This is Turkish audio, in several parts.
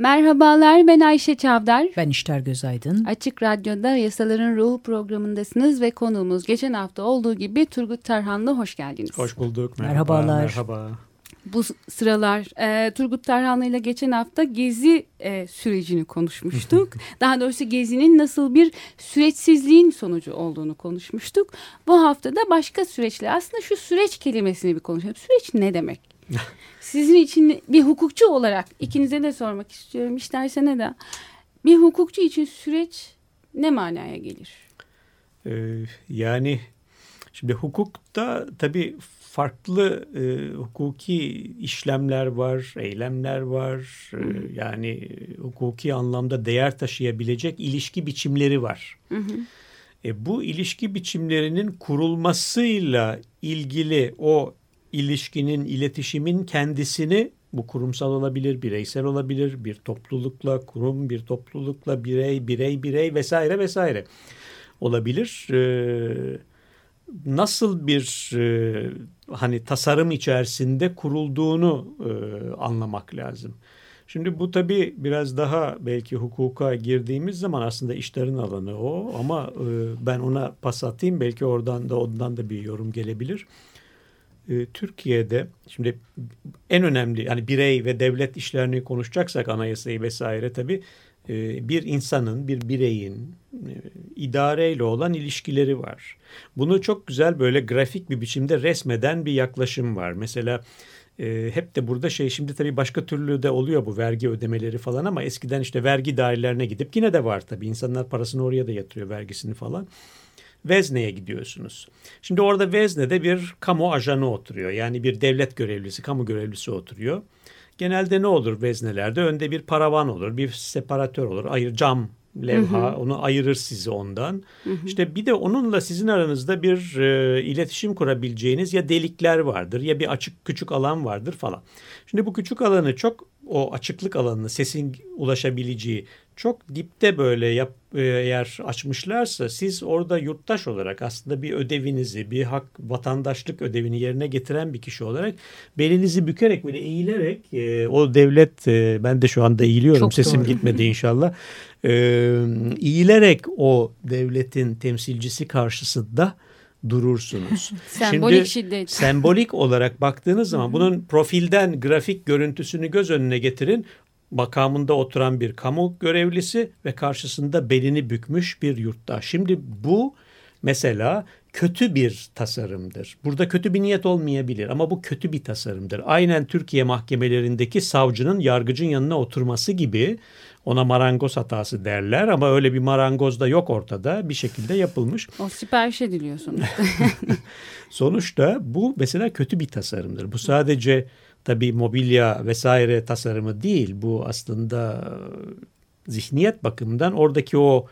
Merhabalar ben Ayşe Çavdar. Ben İşter Gözaydın. Açık Radyo'da Yasaların Ruhu programındasınız ve konuğumuz geçen hafta olduğu gibi Turgut Tarhanlı hoş geldiniz. Hoş bulduk. Merhaba, Merhabalar. Merhaba. Bu sıralar e, Turgut Tarhanlı ile geçen hafta gezi e, sürecini konuşmuştuk. Daha doğrusu gezinin nasıl bir süreçsizliğin sonucu olduğunu konuşmuştuk. Bu hafta da başka süreçler. Aslında şu süreç kelimesini bir konuşalım. Süreç ne demek? Sizin için bir hukukçu olarak ikinize de sormak istiyorum. İstersene de bir hukukçu için süreç ne manaya gelir? Ee, yani şimdi hukukta tabii farklı e, hukuki işlemler var, eylemler var. E, yani hukuki anlamda değer taşıyabilecek ilişki biçimleri var. Hı hı. E, bu ilişki biçimlerinin kurulmasıyla ilgili o ilişkinin, iletişimin kendisini bu kurumsal olabilir, bireysel olabilir, bir toplulukla, kurum bir toplulukla, birey, birey, birey vesaire vesaire olabilir. Ee, nasıl bir e, hani tasarım içerisinde kurulduğunu e, anlamak lazım. Şimdi bu tabii biraz daha belki hukuka girdiğimiz zaman aslında işlerin alanı o ama e, ben ona pas atayım belki oradan da ondan da bir yorum gelebilir. Ee, Türkiye'de şimdi en önemli yani birey ve devlet işlerini konuşacaksak anayasayı vesaire tabii e, bir insanın, bir bireyin e, idareyle olan ilişkileri var. Bunu çok güzel böyle grafik bir biçimde resmeden bir yaklaşım var. Mesela e, hep de burada şey şimdi tabii başka türlü de oluyor bu vergi ödemeleri falan ama eskiden işte vergi dairelerine gidip yine de var tabii insanlar parasını oraya da yatırıyor vergisini falan. Vezne'ye gidiyorsunuz. Şimdi orada Vezne'de bir kamu ajanı oturuyor. Yani bir devlet görevlisi, kamu görevlisi oturuyor. Genelde ne olur veznelerde? Önde bir paravan olur, bir separatör olur. Ayır cam levha hı hı. onu ayırır sizi ondan. Hı hı. İşte bir de onunla sizin aranızda bir e, iletişim kurabileceğiniz ya delikler vardır ya bir açık küçük alan vardır falan. Şimdi bu küçük alanı çok o açıklık alanını sesin ulaşabileceği çok dipte böyle yap, eğer açmışlarsa siz orada yurttaş olarak aslında bir ödevinizi, bir hak vatandaşlık ödevini yerine getiren bir kişi olarak belinizi bükerek böyle eğilerek e, o devlet e, ben de şu anda eğiliyorum Çok sesim doğru. gitmedi inşallah. E, eğilerek o devletin temsilcisi karşısında durursunuz. sembolik Şimdi, şiddet. Sembolik olarak baktığınız zaman bunun profilden grafik görüntüsünü göz önüne getirin makamında oturan bir kamu görevlisi ve karşısında belini bükmüş bir yurttaş. Şimdi bu mesela kötü bir tasarımdır. Burada kötü bir niyet olmayabilir ama bu kötü bir tasarımdır. Aynen Türkiye mahkemelerindeki savcının yargıcın yanına oturması gibi ona marangoz hatası derler ama öyle bir marangoz da yok ortada bir şekilde yapılmış. O sipariş ediliyor sonuçta. sonuçta bu mesela kötü bir tasarımdır. Bu sadece tabii mobilya vesaire tasarımı değil. Bu aslında e, zihniyet bakımından oradaki o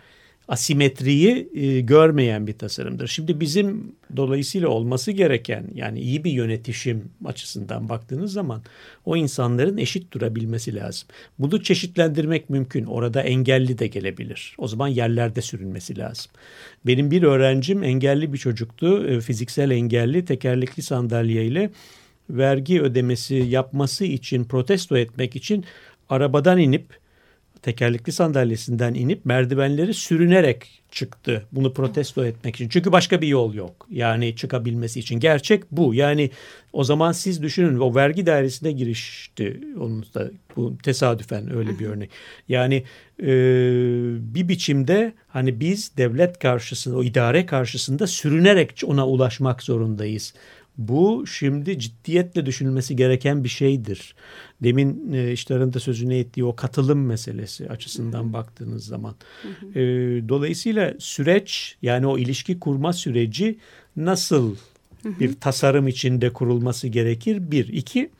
asimetriyi e, görmeyen bir tasarımdır. Şimdi bizim dolayısıyla olması gereken yani iyi bir yönetişim açısından baktığınız zaman o insanların eşit durabilmesi lazım. Bunu çeşitlendirmek mümkün. Orada engelli de gelebilir. O zaman yerlerde sürünmesi lazım. Benim bir öğrencim engelli bir çocuktu. E, fiziksel engelli tekerlekli sandalyeyle vergi ödemesi yapması için protesto etmek için arabadan inip tekerlekli sandalyesinden inip merdivenleri sürünerek çıktı bunu protesto etmek için. Çünkü başka bir yol yok. Yani çıkabilmesi için. Gerçek bu. Yani o zaman siz düşünün o vergi dairesine girişti. Onun da bu tesadüfen öyle bir örnek. Yani e, bir biçimde hani biz devlet karşısında o idare karşısında sürünerek ona ulaşmak zorundayız. Bu şimdi ciddiyetle düşünülmesi gereken bir şeydir. Demin e, işlerin de sözünü ettiği o katılım meselesi açısından hı hı. baktığınız zaman. Hı hı. E, dolayısıyla süreç yani o ilişki kurma süreci nasıl hı hı. bir tasarım içinde kurulması gerekir? Bir. iki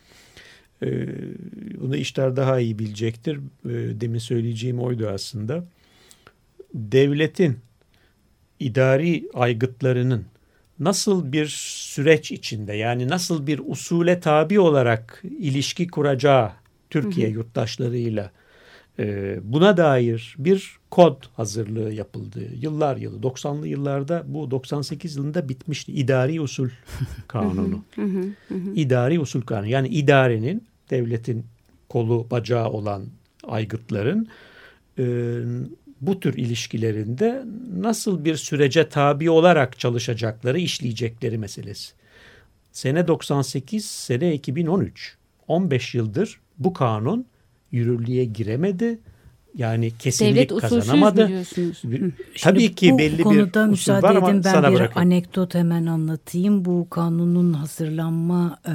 e, bunu işler daha iyi bilecektir. E, demin söyleyeceğim oydu aslında. Devletin idari aygıtlarının nasıl bir süreç içinde yani nasıl bir usule tabi olarak ilişki kuracağı Türkiye hı hı. yurttaşlarıyla e, buna dair bir kod hazırlığı yapıldı. Yıllar yılı 90'lı yıllarda bu 98 yılında bitmişti idari usul kanunu. İdari usul kanunu yani idarenin devletin kolu bacağı olan aygıtların e, bu tür ilişkilerinde nasıl bir sürece tabi olarak çalışacakları, işleyecekleri meselesi. Sene 98, sene 2013. 15 yıldır bu kanun yürürlüğe giremedi yani kesinlik Devlet kazanamadı. biliyorsunuz. Tabii ki bu belli konuda bir müsaade var ama edin ben sana bir bırakayım. anekdot hemen anlatayım. Bu kanunun hazırlanma e,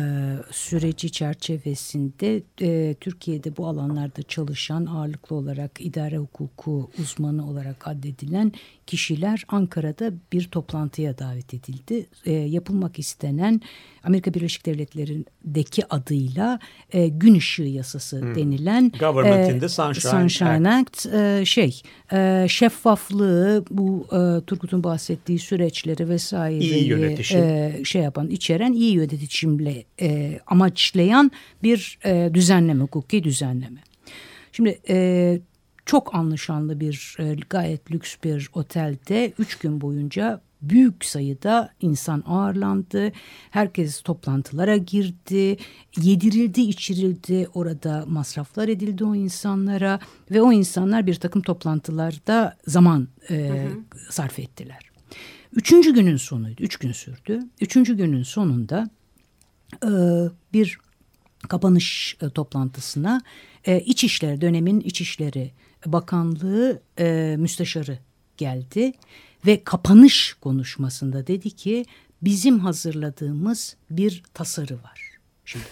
süreci çerçevesinde e, Türkiye'de bu alanlarda çalışan ağırlıklı olarak idare hukuku uzmanı olarak addedilen kişiler Ankara'da bir toplantıya davet edildi. E, yapılmak istenen Amerika Birleşik Devletleri'ndeki adıyla e, gün ışığı yasası hmm. denilen Government e, Sunshine, Sunshine Act, Act e, şey e, şeffaflığı bu e, Turgut'un bahsettiği süreçleri vesaire iyi yönetişim. E, şey yapan içeren iyi yönetişimle e, amaçlayan bir e, düzenleme hukuki düzenleme. Şimdi e, çok anlaşanlı bir e, gayet lüks bir otelde üç gün boyunca büyük sayıda insan ağırlandı. Herkes toplantılara girdi, yedirildi, içirildi. Orada masraflar edildi o insanlara ve o insanlar bir takım toplantılarda zaman e, hı hı. sarf ettiler. Üçüncü günün sonuydu, üç gün sürdü. Üçüncü günün sonunda e, bir kapanış e, toplantısına e, İçişleri dönemin İçişleri Bakanlığı e, müsteşarı geldi ve kapanış konuşmasında dedi ki bizim hazırladığımız bir tasarı var. Şimdi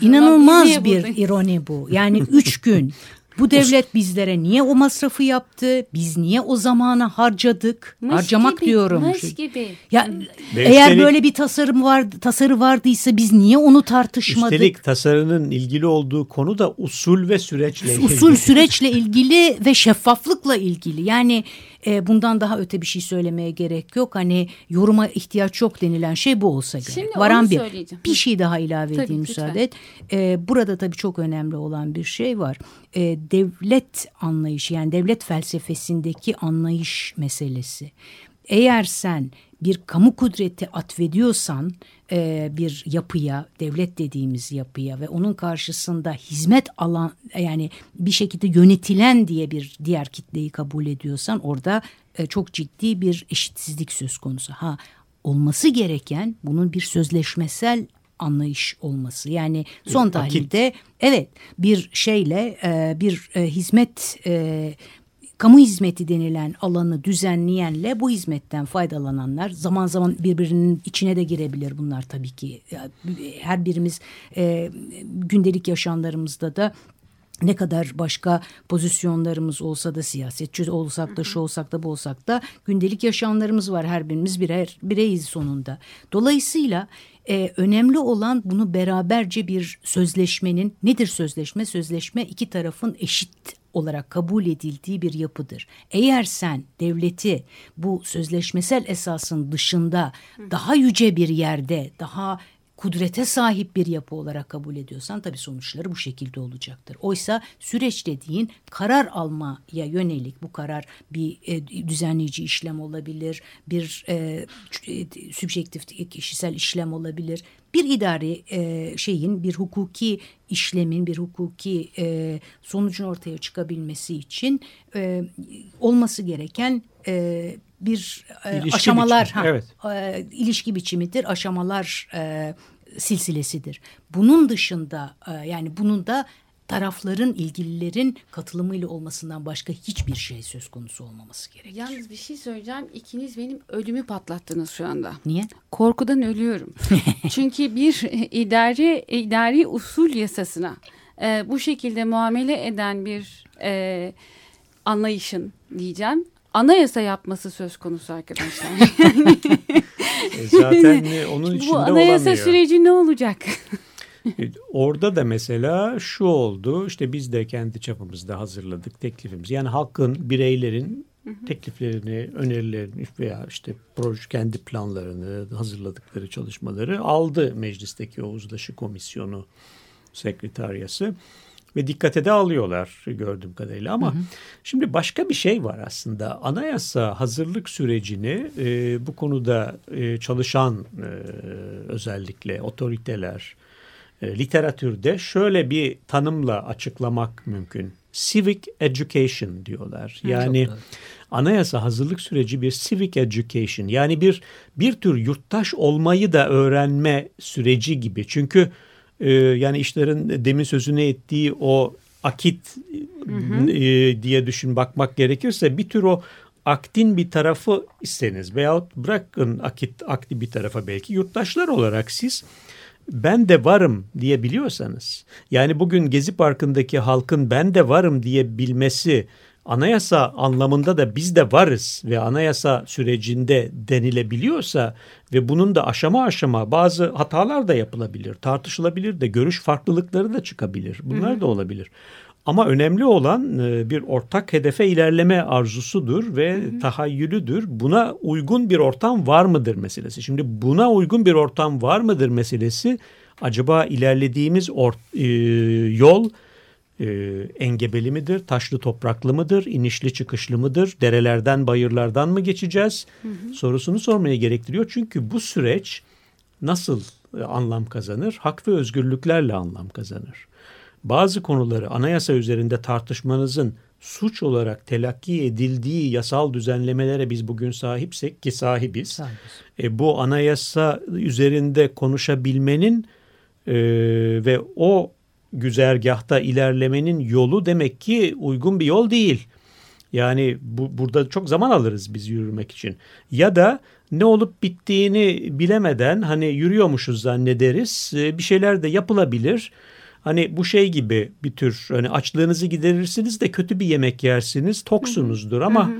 inanılmaz bir ironi bu. Yani üç gün Bu devlet bizlere niye o masrafı yaptı? Biz niye o zamana harcadık? Mış Harcamak gibi, diyorum. Mış gibi. Ya Ve eğer üstelik, böyle bir tasarım var, tasarı vardıysa biz niye onu tartışmadık? Üstelik tasarının ilgili olduğu konu da usul ve süreçle ilgili. Usul süreçle ilgili ve şeffaflıkla ilgili. Yani e, bundan daha öte bir şey söylemeye gerek yok. Hani yoruma ihtiyaç yok denilen şey bu olsa gerek. Şimdi Varan bir, bir şey daha ilave edeyim müsaade et. E, burada tabii çok önemli olan bir şey var. E, devlet anlayışı yani devlet felsefesindeki anlayış meselesi. Eğer sen bir kamu kudreti atfediyorsan e, bir yapıya, devlet dediğimiz yapıya ve onun karşısında hizmet alan yani bir şekilde yönetilen diye bir diğer kitleyi kabul ediyorsan orada e, çok ciddi bir eşitsizlik söz konusu. Ha olması gereken bunun bir sözleşmesel anlayış olması. Yani son tahlilde evet bir şeyle e, bir e, hizmet e, kamu hizmeti denilen alanı düzenleyenle bu hizmetten faydalananlar zaman zaman birbirinin içine de girebilir bunlar tabii ki. Her birimiz e, gündelik yaşamlarımızda da ne kadar başka pozisyonlarımız olsa da siyasetçi olsak da şu olsak da bu olsak da gündelik yaşamlarımız var her birimiz birer bireyiz sonunda. Dolayısıyla e, önemli olan bunu beraberce bir sözleşmenin nedir sözleşme? Sözleşme iki tarafın eşit olarak kabul edildiği bir yapıdır. Eğer sen devleti bu sözleşmesel esasın dışında daha yüce bir yerde, daha kudrete sahip bir yapı olarak kabul ediyorsan tabii sonuçları bu şekilde olacaktır. Oysa süreç dediğin karar almaya yönelik bu karar bir e, düzenleyici işlem olabilir, bir e, e, sübjektif kişisel işlem olabilir. Bir idari e, şeyin, bir hukuki işlemin, bir hukuki e, sonucun ortaya çıkabilmesi için e, olması gereken e, bir e, aşamalar, biçimi. Ha, evet. e, ilişki biçimidir, aşamalar e, silsilesidir. Bunun dışında e, yani bunun da tarafların, ilgililerin katılımıyla olmasından başka hiçbir şey söz konusu olmaması gerekir. Yalnız bir şey söyleyeceğim. İkiniz benim ölümü patlattınız şu anda. Niye? Korkudan ölüyorum. Çünkü bir idari idari usul yasasına e, bu şekilde muamele eden bir e, anlayışın diyeceğim anayasa yapması söz konusu arkadaşlar. e zaten onun içinde Bu anayasa olamıyor. süreci ne olacak? E, orada da mesela şu oldu işte biz de kendi çapımızda hazırladık teklifimizi. Yani halkın, bireylerin tekliflerini, önerilerini veya işte proje kendi planlarını, hazırladıkları çalışmaları aldı meclisteki o uzlaşı komisyonu sekreteriyası ve dikkate de alıyorlar gördüğüm kadarıyla ama hı hı. şimdi başka bir şey var aslında anayasa hazırlık sürecini e, bu konuda e, çalışan e, özellikle otoriteler e, literatürde şöyle bir tanımla açıklamak mümkün. Civic education diyorlar. Yani anayasa hazırlık süreci bir civic education yani bir bir tür yurttaş olmayı da öğrenme süreci gibi. Çünkü e, yani işlerin demin sözünü ettiği o akit hı hı. E, diye düşün bakmak gerekirse bir tür o aktin bir tarafı iseniz veyahut bırakın akit akti bir tarafa belki yurttaşlar olarak siz ben de varım diyebiliyorsanız yani bugün Gezi Parkı'ndaki halkın ben de varım diyebilmesi anayasa anlamında da biz de varız ve anayasa sürecinde denilebiliyorsa ve bunun da aşama aşama bazı hatalar da yapılabilir, tartışılabilir de görüş farklılıkları da çıkabilir. Bunlar hı hı. da olabilir. Ama önemli olan e, bir ortak hedefe ilerleme arzusudur ve hı hı. tahayyülüdür. Buna uygun bir ortam var mıdır meselesi. Şimdi buna uygun bir ortam var mıdır meselesi acaba ilerlediğimiz or, e, yol e, engebeli midir, taşlı topraklı mıdır, inişli çıkışlı mıdır, derelerden bayırlardan mı geçeceğiz hı hı. sorusunu sormaya gerektiriyor. Çünkü bu süreç nasıl e, anlam kazanır? Hak ve özgürlüklerle anlam kazanır bazı konuları anayasa üzerinde tartışmanızın suç olarak telakki edildiği yasal düzenlemelere biz bugün sahipsek ki sahibiz. sahibiz. E, bu anayasa üzerinde konuşabilmenin e, ve o güzergahta ilerlemenin yolu demek ki uygun bir yol değil. Yani bu, burada çok zaman alırız biz yürümek için. Ya da ne olup bittiğini bilemeden hani yürüyormuşuz zannederiz. E, bir şeyler de yapılabilir. Hani bu şey gibi bir tür hani açlığınızı giderirsiniz de kötü bir yemek yersiniz toksunuzdur ama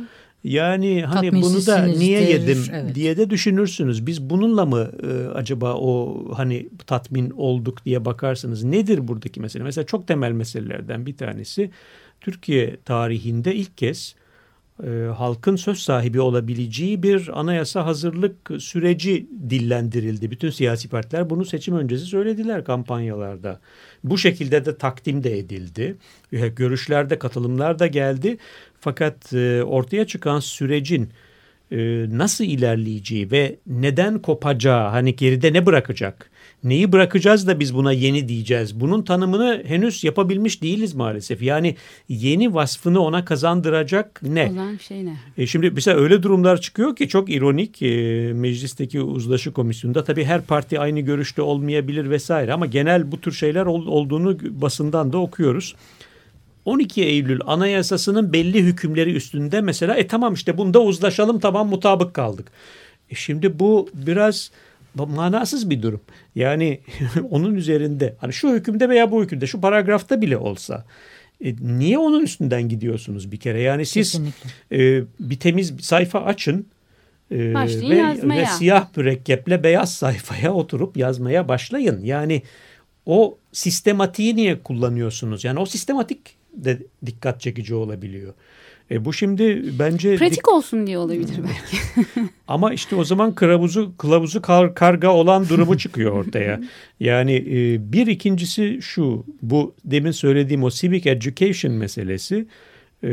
yani hani bunu da niye yedim evet. diye de düşünürsünüz. Biz bununla mı e, acaba o hani tatmin olduk diye bakarsınız. Nedir buradaki mesele? Mesela çok temel meselelerden bir tanesi Türkiye tarihinde ilk kez e, halkın söz sahibi olabileceği bir anayasa hazırlık süreci dillendirildi. Bütün siyasi partiler bunu seçim öncesi söylediler kampanyalarda. Bu şekilde de takdim de edildi. E, görüşlerde katılımlar da geldi. Fakat e, ortaya çıkan sürecin e, nasıl ilerleyeceği ve neden kopacağı hani geride ne bırakacak Neyi bırakacağız da biz buna yeni diyeceğiz? Bunun tanımını henüz yapabilmiş değiliz maalesef. Yani yeni vasfını ona kazandıracak ne? Olan şey ne? E şimdi mesela öyle durumlar çıkıyor ki çok ironik e, meclisteki uzlaşı komisyonunda tabii her parti aynı görüşte olmayabilir vesaire ama genel bu tür şeyler ol, olduğunu basından da okuyoruz. 12 Eylül Anayasası'nın belli hükümleri üstünde mesela e tamam işte bunda uzlaşalım tamam mutabık kaldık. E şimdi bu biraz manasız bir durum. Yani onun üzerinde hani şu hükümde veya bu hükümde şu paragrafta bile olsa e, niye onun üstünden gidiyorsunuz bir kere? Yani siz e, bir temiz bir sayfa açın e, ve, ve siyah mürekkeple beyaz sayfaya oturup yazmaya başlayın. Yani o sistematiği niye kullanıyorsunuz? Yani o sistematik de dikkat çekici olabiliyor. E bu şimdi bence... Pratik olsun diye olabilir belki. Ama işte o zaman kılavuzu, kılavuzu kar, karga olan durumu çıkıyor ortaya. yani e, bir ikincisi şu, bu demin söylediğim o civic education meselesi e,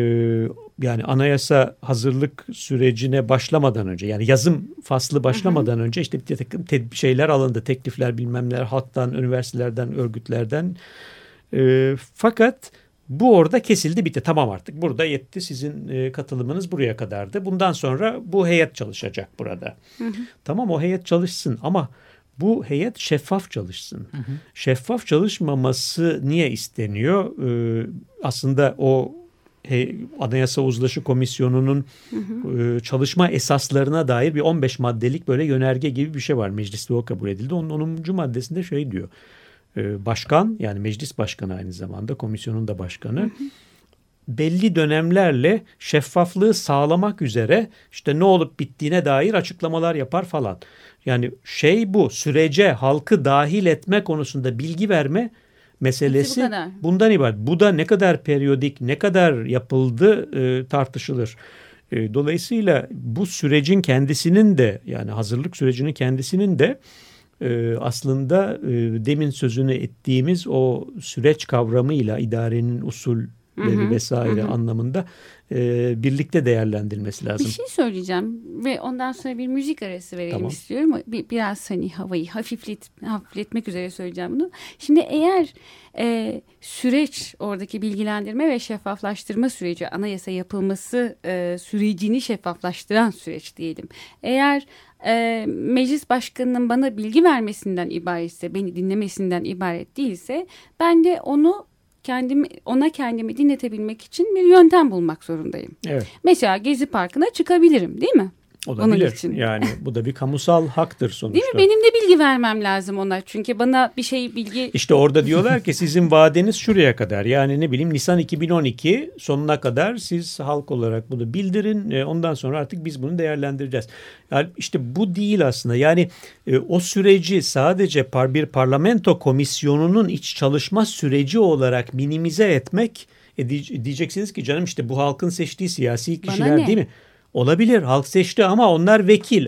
yani anayasa hazırlık sürecine başlamadan önce yani yazım faslı başlamadan hı hı. önce işte bir takım şeyler alındı. Teklifler bilmemler halktan, üniversitelerden, örgütlerden. E, fakat bu orada kesildi bitti. Tamam artık burada yetti sizin e, katılımınız buraya kadardı. Bundan sonra bu heyet çalışacak burada. Hı hı. Tamam o heyet çalışsın ama bu heyet şeffaf çalışsın. Hı hı. Şeffaf çalışmaması niye isteniyor? Ee, aslında o he, Anayasa Uzlaşı Komisyonu'nun. E, çalışma esaslarına dair bir 15 maddelik böyle yönerge gibi bir şey var. Mecliste o kabul edildi. Onun 10. maddesinde şey diyor. E, başkan yani meclis başkanı aynı zamanda komisyonun da başkanı hı hı. belli dönemlerle şeffaflığı sağlamak üzere işte ne olup bittiğine dair açıklamalar yapar falan. Yani şey bu sürece halkı dahil etme konusunda bilgi verme meselesi bu bundan ibaret. Bu da ne kadar periyodik, ne kadar yapıldı e, tartışılır. E, dolayısıyla bu sürecin kendisinin de yani hazırlık sürecinin kendisinin de e, aslında e, demin sözünü ettiğimiz o süreç kavramıyla idarenin usulleri hı hı, vesaire hı. anlamında e, birlikte değerlendirilmesi lazım. Bir şey söyleyeceğim ve ondan sonra bir müzik arası verelim tamam. istiyorum. Bir, biraz hani havayı hafiflet, hafifletmek üzere söyleyeceğim bunu. Şimdi eğer e, süreç oradaki bilgilendirme ve şeffaflaştırma süreci anayasa yapılması e, sürecini şeffaflaştıran süreç diyelim. Eğer e, meclis başkanının bana bilgi vermesinden ibaretse, beni dinlemesinden ibaret değilse ben de onu kendimi ona kendimi dinletebilmek için bir yöntem bulmak zorundayım. Evet. Mesela Gezi Parkı'na çıkabilirim değil mi? Olabilir. Için. Yani bu da bir kamusal haktır sonuçta. Değil mi? Benim de bilgi vermem lazım ona. Çünkü bana bir şey bilgi... İşte orada diyorlar ki sizin vadeniz şuraya kadar. Yani ne bileyim Nisan 2012 sonuna kadar siz halk olarak bunu bildirin. E, ondan sonra artık biz bunu değerlendireceğiz. Yani işte bu değil aslında. Yani e, o süreci sadece bir parlamento komisyonunun iç çalışma süreci olarak minimize etmek e, diyeceksiniz ki canım işte bu halkın seçtiği siyasi kişiler değil mi? Olabilir halk seçti ama onlar vekil.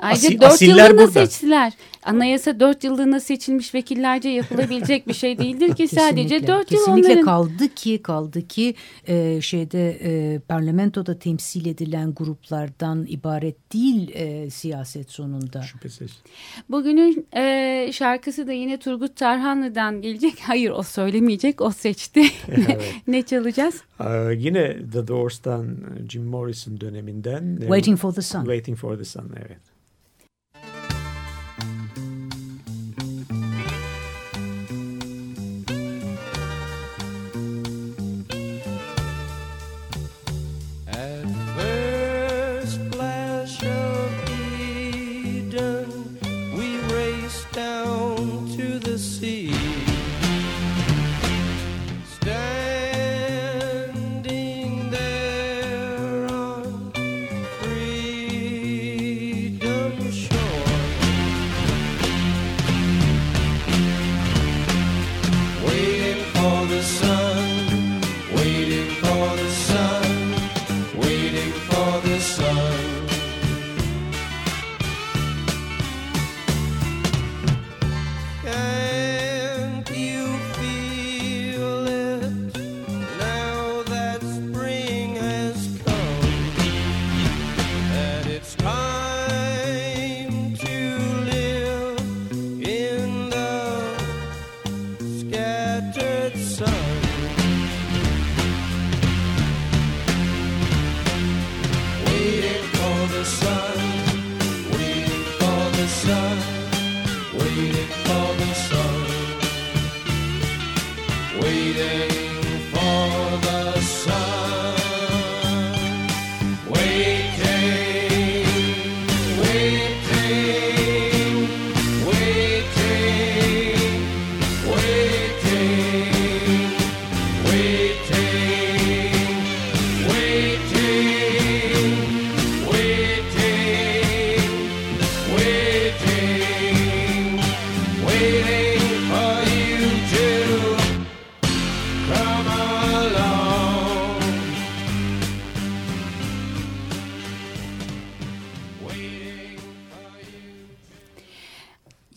Ayrıca Asil, 4 yıllığına burada. seçtiler. Anayasa dört yıllığına seçilmiş vekillerce yapılabilecek bir şey değildir ki sadece dört yıl Kesinlikle onların. kaldı ki kaldı ki e, şeyde e, parlamentoda temsil edilen gruplardan ibaret değil e, siyaset sonunda. Şüphesiz. Bugünün e, şarkısı da yine Turgut Tarhanlı'dan gelecek. Hayır o söylemeyecek o seçti. Evet. ne çalacağız? Ee, yine The Doors'tan Jim Morrison döneminden. Waiting for the Sun. Waiting for the Sun evet.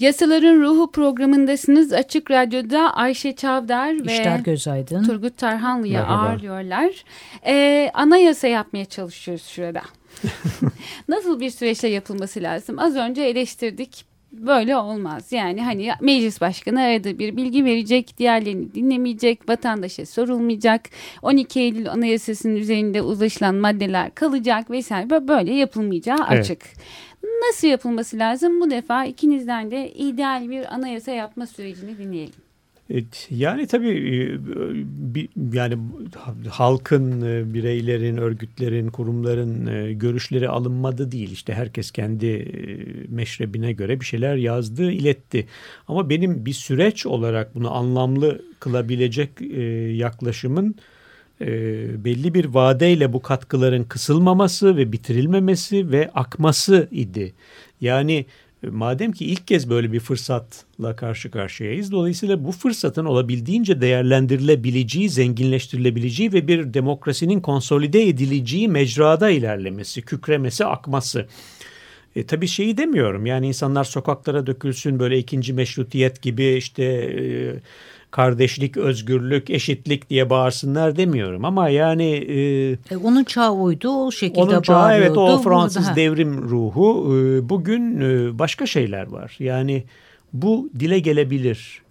Yasaların Ruhu programındasınız. Açık Radyo'da Ayşe Çavdar ve İşler Gözaydın. Turgut Tarhanlı'yı ağırlıyorlar. Ee, anayasa yapmaya çalışıyoruz şurada. Nasıl bir süreçle yapılması lazım? Az önce eleştirdik böyle olmaz. Yani hani meclis başkanı arada bir bilgi verecek, diğerlerini dinlemeyecek, vatandaşa sorulmayacak. 12 Eylül Anayasası'nın üzerinde uzlaşılan maddeler kalacak vesaire böyle yapılmayacağı açık. Nasıl yapılması lazım? Bu defa ikinizden de ideal bir anayasa yapma sürecini dinleyelim. Evet, yani tabii e, yani halkın, e, bireylerin, örgütlerin, kurumların e, görüşleri alınmadı değil. İşte herkes kendi meşrebine göre bir şeyler yazdı, iletti. Ama benim bir süreç olarak bunu anlamlı kılabilecek yaklaşımın belli bir vadeyle bu katkıların kısılmaması ve bitirilmemesi ve akması idi. Yani Madem ki ilk kez böyle bir fırsatla karşı karşıyayız. Dolayısıyla bu fırsatın olabildiğince değerlendirilebileceği, zenginleştirilebileceği ve bir demokrasinin konsolide edileceği mecrada ilerlemesi, kükremesi, akması. E, tabii şeyi demiyorum yani insanlar sokaklara dökülsün böyle ikinci meşrutiyet gibi işte e, kardeşlik, özgürlük, eşitlik diye bağırsınlar demiyorum ama yani e, e, onun çağı oydu o şekilde onun çağı, bağırıyordu. Evet o Fransız Burada, devrim ruhu e, bugün e, başka şeyler var. Yani bu dile gelebilir.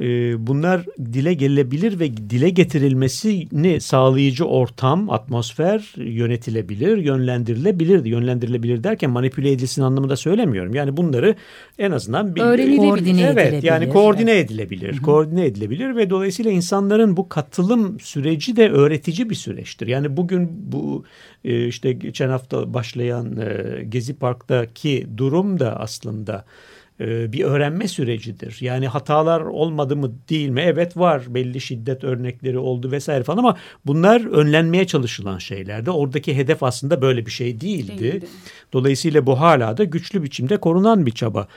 Ee, bunlar dile gelebilir ve dile getirilmesini sağlayıcı ortam, atmosfer yönetilebilir, yönlendirilebilir. Yönlendirilebilir derken manipüle edilsin anlamında söylemiyorum. Yani bunları en azından bir koordine evet, edilebilir. yani koordine evet. edilebilir. Hı-hı. Koordine edilebilir ve dolayısıyla insanların bu katılım süreci de öğretici bir süreçtir. Yani bugün bu e, işte geçen hafta başlayan e, Gezi Park'taki durum da aslında bir öğrenme sürecidir. Yani hatalar olmadı mı değil mi? Evet var belli şiddet örnekleri oldu vesaire falan ama bunlar önlenmeye çalışılan şeylerdi. Oradaki hedef aslında böyle bir şey değildi. değildi. Dolayısıyla bu hala da güçlü biçimde korunan bir çaba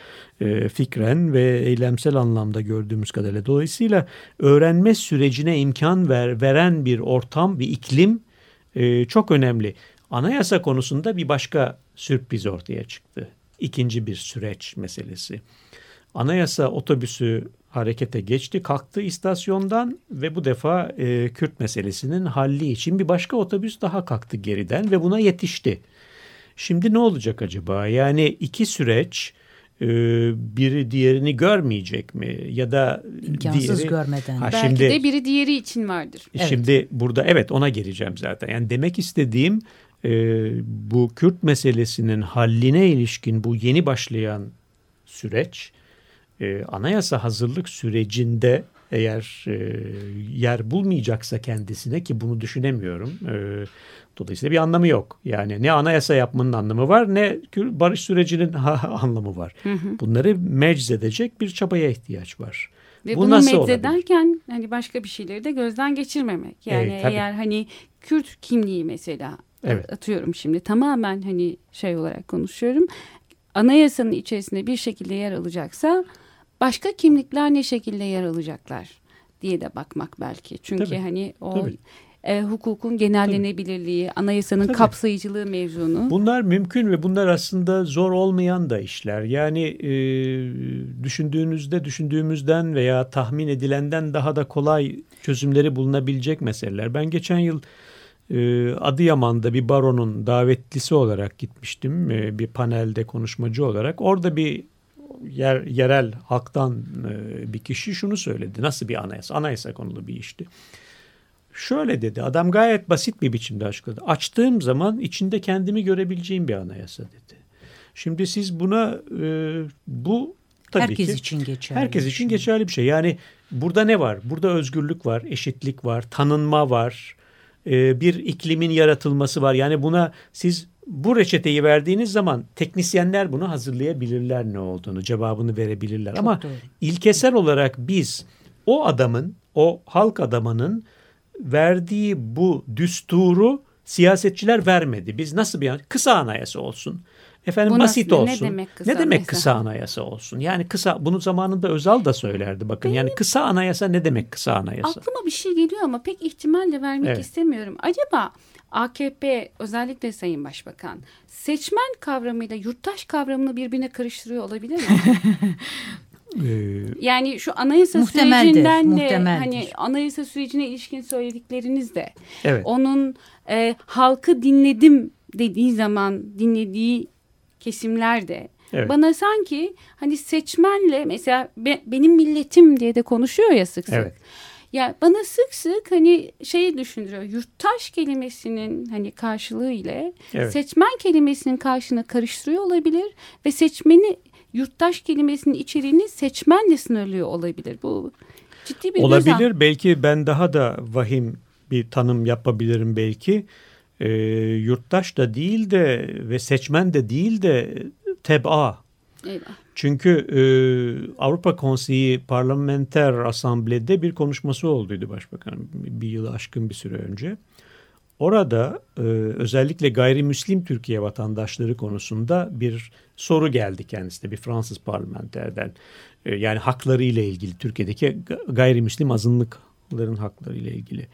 e, fikren ve eylemsel anlamda gördüğümüz kadarıyla. Dolayısıyla öğrenme sürecine imkan ver, veren bir ortam, bir iklim e, çok önemli. Anayasa konusunda bir başka sürpriz ortaya çıktı ikinci bir süreç meselesi. Anayasa otobüsü harekete geçti, kalktı istasyondan ve bu defa e, Kürt meselesinin halli için bir başka otobüs daha kalktı geriden ve buna yetişti. Şimdi ne olacak acaba? Yani iki süreç e, biri diğerini görmeyecek mi? Ya da imkansız diğeri, görmeden. Ha, Belki şimdi, de biri diğeri için vardır. Şimdi evet. burada evet ona geleceğim zaten. Yani demek istediğim e, bu Kürt meselesinin halline ilişkin bu yeni başlayan süreç e, anayasa hazırlık sürecinde eğer e, yer bulmayacaksa kendisine ki bunu düşünemiyorum. E, dolayısıyla bir anlamı yok. Yani ne anayasa yapmanın anlamı var ne barış sürecinin anlamı var. Hı hı. Bunları mecz edecek bir çabaya ihtiyaç var. Ve Bu bunu nasıl meczederken hani başka bir şeyleri de gözden geçirmemek. Yani evet, eğer hani Kürt kimliği mesela Evet. Atıyorum şimdi tamamen hani şey olarak konuşuyorum. Anayasanın içerisinde bir şekilde yer alacaksa başka kimlikler ne şekilde yer alacaklar diye de bakmak belki. Çünkü Tabii. hani o Tabii. E, hukukun genellenebilirliği, Tabii. anayasanın Tabii. kapsayıcılığı mevzunu. Bunlar mümkün ve bunlar aslında zor olmayan da işler. Yani e, düşündüğünüzde düşündüğümüzden veya tahmin edilenden daha da kolay çözümleri bulunabilecek meseleler. Ben geçen yıl ee, Adıyaman'da bir baronun davetlisi olarak gitmiştim ee, bir panelde konuşmacı olarak. Orada bir yer, yerel halktan e, bir kişi şunu söyledi. Nasıl bir anayasa? Anayasa konulu bir işti. Şöyle dedi adam gayet basit bir biçimde açıkladı. Açtığım zaman içinde kendimi görebileceğim bir anayasa dedi. Şimdi siz buna e, bu tabii herkes ki için geçerli. Herkes için geçerli bir şey. Yani burada ne var? Burada özgürlük var, eşitlik var, tanınma var, e, bir iklimin yaratılması var. Yani buna siz bu reçeteyi verdiğiniz zaman teknisyenler bunu hazırlayabilirler ne olduğunu, cevabını verebilirler. Çok Ama doğru. ilkesel olarak biz o adamın, o halk adamının verdiği bu düsturu siyasetçiler vermedi. Biz nasıl bir kısa anayasa olsun. Efendim Bu basit nasıl, olsun. Ne demek kısa, ne demek kısa anayasa olsun? Yani kısa bunu zamanında Özal da söylerdi bakın. Benim, yani kısa anayasa ne demek kısa anayasa? Aklıma bir şey geliyor ama pek ihtimal de vermek evet. istemiyorum. Acaba AKP özellikle Sayın Başbakan seçmen kavramıyla yurttaş kavramını birbirine karıştırıyor olabilir mi? Ee, yani şu anayasa muhtemeldir, sürecinden de muhtemeldir. hani anayasa sürecine ilişkin söyledikleriniz de evet. onun e, halkı dinledim dediği zaman dinlediği kesimler de evet. bana sanki hani seçmenle mesela be, benim milletim diye de konuşuyor ya sık sık. Evet. Ya bana sık sık hani şeyi düşündürüyor. Yurttaş kelimesinin hani karşılığı ile evet. seçmen kelimesinin karşına karıştırıyor olabilir ve seçmeni yurttaş kelimesinin içeriğini seçmenle sınırlıyor olabilir. Bu ciddi bir Olabilir. Gözlem. Belki ben daha da vahim bir tanım yapabilirim belki. E, yurttaş da değil de ve seçmen de değil de tebaa. Eyvah. Çünkü e, Avrupa Konseyi Parlamenter Asamble'de bir konuşması olduydu başbakanın bir yıl aşkın bir süre önce. Orada e, özellikle gayrimüslim Türkiye vatandaşları konusunda bir soru geldi kendisine bir Fransız parlamenterden. E, yani hakları ile ilgili Türkiye'deki gayrimüslim azınlıkların hakları ile ilgili.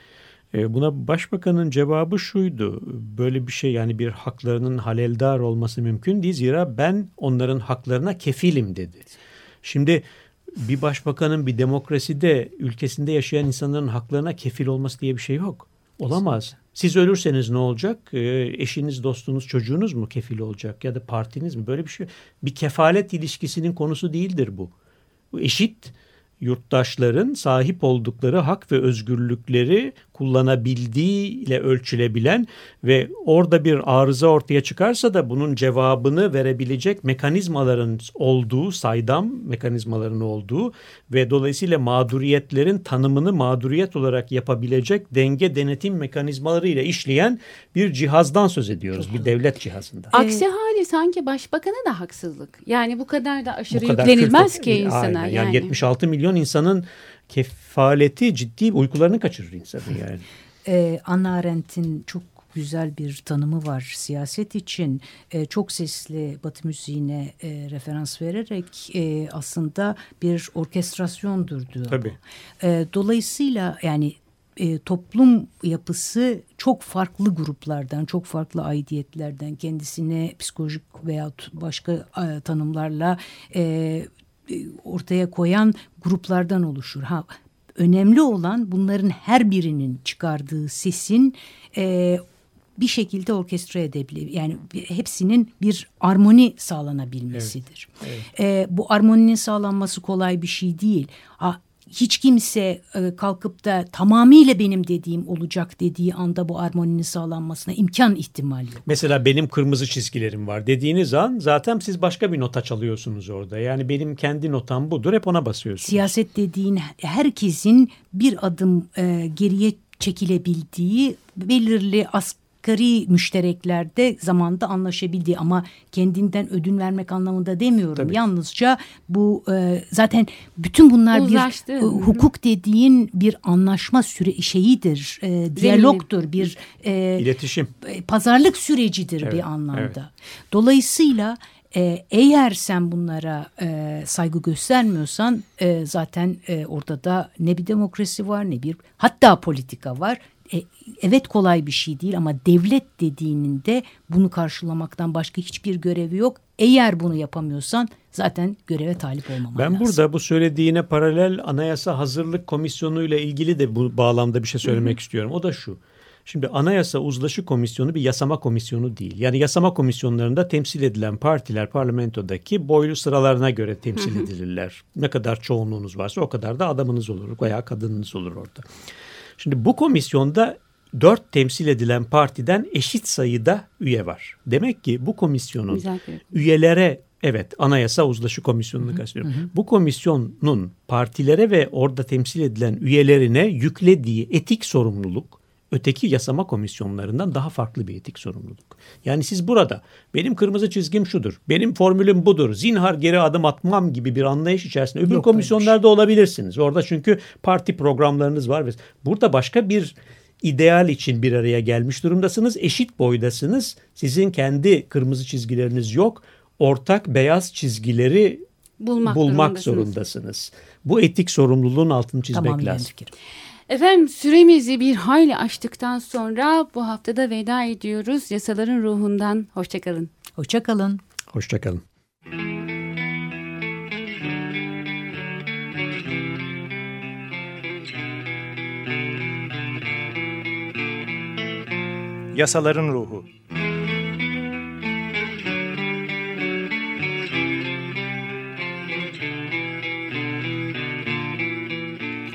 E, buna başbakanın cevabı şuydu. Böyle bir şey yani bir haklarının haleldar olması mümkün değil. Zira ben onların haklarına kefilim dedi. Şimdi bir başbakanın bir demokraside ülkesinde yaşayan insanların haklarına kefil olması diye bir şey yok. Olamaz. Siz ölürseniz ne olacak? E, eşiniz, dostunuz, çocuğunuz mu kefil olacak ya da partiniz mi? Böyle bir şey. Bir kefalet ilişkisinin konusu değildir bu. Bu eşit yurttaşların sahip oldukları hak ve özgürlükleri kullanabildiği ile ölçülebilen ve orada bir arıza ortaya çıkarsa da bunun cevabını verebilecek mekanizmaların olduğu, saydam mekanizmaların olduğu ve dolayısıyla mağduriyetlerin tanımını mağduriyet olarak yapabilecek denge denetim mekanizmaları ile işleyen bir cihazdan söz ediyoruz. Bir devlet cihazında. Aksi hali sanki başbakana da haksızlık. Yani bu kadar da aşırı bu kadar yüklenilmez kırk, ki insana. Aynen. Yani, yani 76 milyon insanın kefaleti ciddi uykularını kaçırır insanın yani. Ee, Anna Arendt'in çok güzel bir tanımı var siyaset için e, çok sesli batı müziğine e, referans vererek e, aslında bir orkestrasyondur diyor. Tabii. E, dolayısıyla yani e, toplum yapısı çok farklı gruplardan, çok farklı aidiyetlerden kendisine psikolojik veya başka e, tanımlarla e, ortaya koyan gruplardan oluşur. Ha önemli olan bunların her birinin çıkardığı sesin e, bir şekilde orkestra edebilir. Yani hepsinin bir armoni sağlanabilmesidir. Evet, evet. E, bu armoninin sağlanması kolay bir şey değil. Ha, hiç kimse e, kalkıp da tamamıyla benim dediğim olacak dediği anda bu armoninin sağlanmasına imkan ihtimal yok. Mesela benim kırmızı çizgilerim var dediğiniz an zaten siz başka bir nota çalıyorsunuz orada. Yani benim kendi notam budur hep ona basıyorsunuz. Siyaset dediğin herkesin bir adım e, geriye çekilebildiği belirli as asgari müştereklerde zamanda anlaşabildiği ama kendinden ödün vermek anlamında demiyorum. Tabii. Yalnızca bu e, zaten bütün bunlar Uzlaştı. bir e, hukuk dediğin bir anlaşma süre şeyidir. E, diyalogtur, bir e, iletişim. E, pazarlık sürecidir evet, bir anlamda. Evet. Dolayısıyla e, eğer sen bunlara e, saygı göstermiyorsan e, zaten e, orada da ne bir demokrasi var ne bir hatta politika var e, evet kolay bir şey değil ama devlet dediğinde bunu karşılamaktan başka hiçbir görevi yok. Eğer bunu yapamıyorsan zaten göreve talip olmaman ben lazım. Ben burada bu söylediğine paralel Anayasa Hazırlık Komisyonu ile ilgili de bu bağlamda bir şey söylemek istiyorum. O da şu. Şimdi Anayasa Uzlaşı Komisyonu bir yasama komisyonu değil. Yani yasama komisyonlarında temsil edilen partiler parlamentodaki boylu sıralarına göre temsil edilirler. Ne kadar çoğunluğunuz varsa o kadar da adamınız olur veya kadınınız olur orada. Şimdi bu komisyonda dört temsil edilen partiden eşit sayıda üye var. Demek ki bu komisyonun üyelere evet anayasa uzlaşı komisyonunu kastediyorum. Bu komisyonun partilere ve orada temsil edilen üyelerine yüklediği etik sorumluluk öteki yasama komisyonlarından daha farklı bir etik sorumluluk. Yani siz burada benim kırmızı çizgim şudur, benim formülüm budur, zinhar geri adım atmam gibi bir anlayış içerisinde öbür Yok, komisyonlarda olabilirsiniz. Orada çünkü parti programlarınız var. Burada başka bir ideal için bir araya gelmiş durumdasınız. Eşit boydasınız. Sizin kendi kırmızı çizgileriniz yok. Ortak beyaz çizgileri bulmak, bulmak zorundasınız. Bu etik sorumluluğun altını çizmek tamam, lazım. Fikir. Efendim süremizi bir hayli aştıktan sonra bu haftada veda ediyoruz. Yasaların ruhundan hoşçakalın. Hoşçakalın. Hoşçakalın. Yasaların Ruhu